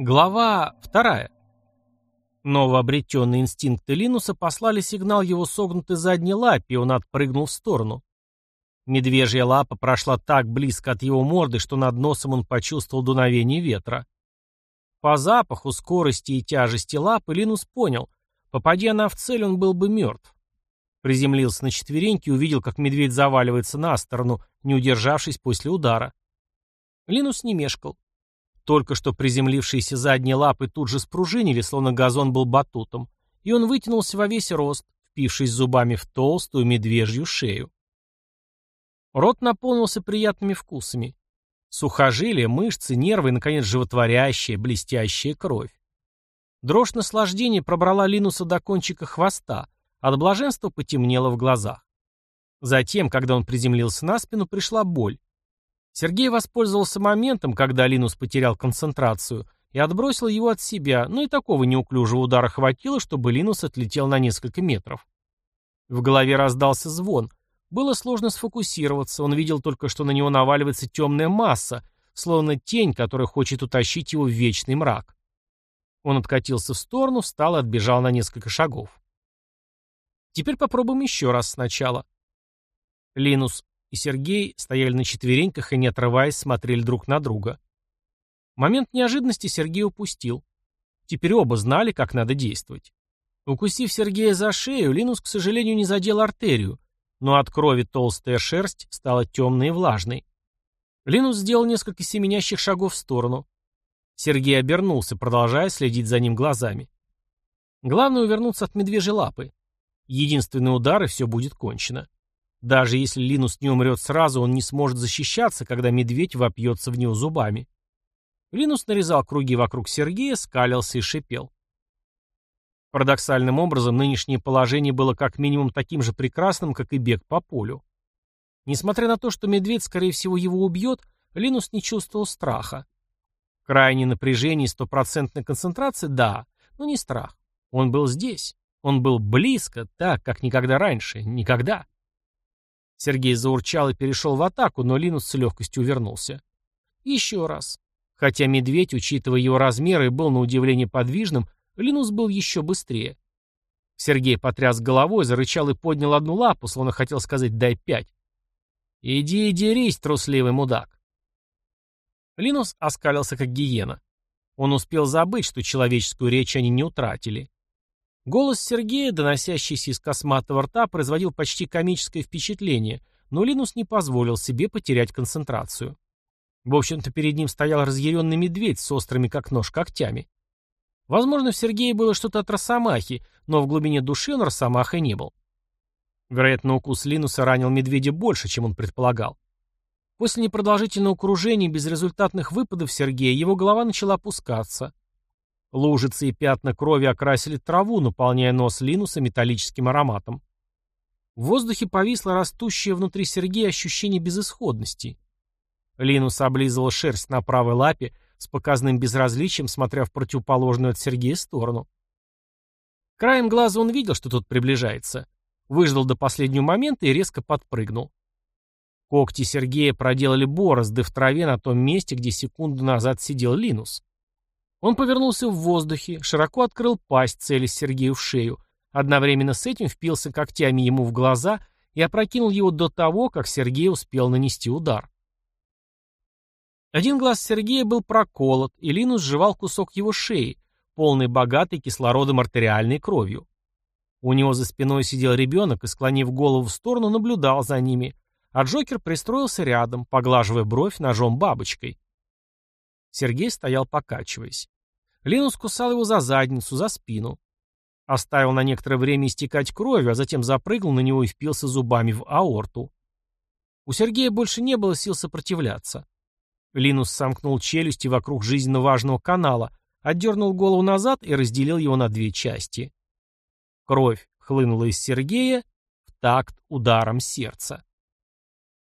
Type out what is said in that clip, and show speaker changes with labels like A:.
A: Глава вторая. Новообретенные инстинкты Линуса послали сигнал его согнутой задней лапе, и он отпрыгнул в сторону. Медвежья лапа прошла так близко от его морды, что над носом он почувствовал дуновение ветра. По запаху, скорости и тяжести лапы Линус понял, попадя она в цель, он был бы мертв. Приземлился на четвереньки и увидел, как медведь заваливается на сторону, не удержавшись после удара. Линус не мешкал. Только что приземлившиеся задние лапы тут же спружинили, словно газон был батутом, и он вытянулся во весь рост, впившись зубами в толстую медвежью шею. Рот наполнился приятными вкусами. Сухожилия, мышцы, нервы и, наконец, животворящая, блестящая кровь. Дрожь наслаждения пробрала Линуса до кончика хвоста, от блаженства потемнело в глазах. Затем, когда он приземлился на спину, пришла боль. Сергей воспользовался моментом, когда Линус потерял концентрацию, и отбросил его от себя, но и такого неуклюжего удара хватило, чтобы Линус отлетел на несколько метров. В голове раздался звон. Было сложно сфокусироваться, он видел только, что на него наваливается темная масса, словно тень, которая хочет утащить его в вечный мрак. Он откатился в сторону, встал и отбежал на несколько шагов. Теперь попробуем еще раз сначала. Линус и Сергей стояли на четвереньках и, не отрываясь, смотрели друг на друга. Момент неожиданности Сергей упустил. Теперь оба знали, как надо действовать. Укусив Сергея за шею, Линус, к сожалению, не задел артерию, но от крови толстая шерсть стала темной и влажной. Линус сделал несколько семенящих шагов в сторону. Сергей обернулся, продолжая следить за ним глазами. Главное увернуться от медвежьей лапы. Единственный удар, и все будет кончено. Даже если Линус не умрет сразу, он не сможет защищаться, когда медведь вопьется в него зубами. Линус нарезал круги вокруг Сергея, скалился и шипел. Парадоксальным образом, нынешнее положение было как минимум таким же прекрасным, как и бег по полю. Несмотря на то, что медведь, скорее всего, его убьет, Линус не чувствовал страха. Крайнее напряжение и стопроцентная концентрация – да, но не страх. Он был здесь. Он был близко, так, как никогда раньше. Никогда. Сергей заурчал и перешел в атаку, но Линус с легкостью увернулся. Еще раз. Хотя медведь, учитывая его размеры, был на удивление подвижным, Линус был еще быстрее. Сергей потряс головой, зарычал и поднял одну лапу, словно хотел сказать «дай пять». «Иди и дерись, трусливый мудак». Линус оскалился, как гиена. Он успел забыть, что человеческую речь они не утратили. Голос Сергея, доносящийся из косматого рта, производил почти комическое впечатление, но Линус не позволил себе потерять концентрацию. В общем-то, перед ним стоял разъяренный медведь с острыми как нож когтями. Возможно, в Сергее было что-то от росомахи, но в глубине души он росомахой не был. Вероятно, укус Линуса ранил медведя больше, чем он предполагал. После непродолжительного кружения и безрезультатных выпадов Сергея его голова начала опускаться. Лужицы и пятна крови окрасили траву, наполняя нос Линуса металлическим ароматом. В воздухе повисло растущее внутри Сергея ощущение безысходности. Линус облизывал шерсть на правой лапе, с показанным безразличием, смотря в противоположную от Сергея сторону. Краем глаза он видел, что тот приближается. Выждал до последнего момента и резко подпрыгнул. Когти Сергея проделали борозды в траве на том месте, где секунду назад сидел Линус. Он повернулся в воздухе, широко открыл пасть, целясь Сергею в шею, одновременно с этим впился когтями ему в глаза и опрокинул его до того, как Сергей успел нанести удар. Один глаз Сергея был проколот, и Линус сживал кусок его шеи, полный богатой кислородом артериальной кровью. У него за спиной сидел ребенок и, склонив голову в сторону, наблюдал за ними, а Джокер пристроился рядом, поглаживая бровь ножом бабочкой. Сергей стоял покачиваясь. Линус кусал его за задницу, за спину. Оставил на некоторое время истекать кровью, а затем запрыгнул на него и впился зубами в аорту. У Сергея больше не было сил сопротивляться. Линус сомкнул челюсти вокруг жизненно важного канала, отдернул голову назад и разделил его на две части. Кровь хлынула из Сергея в такт ударом сердца.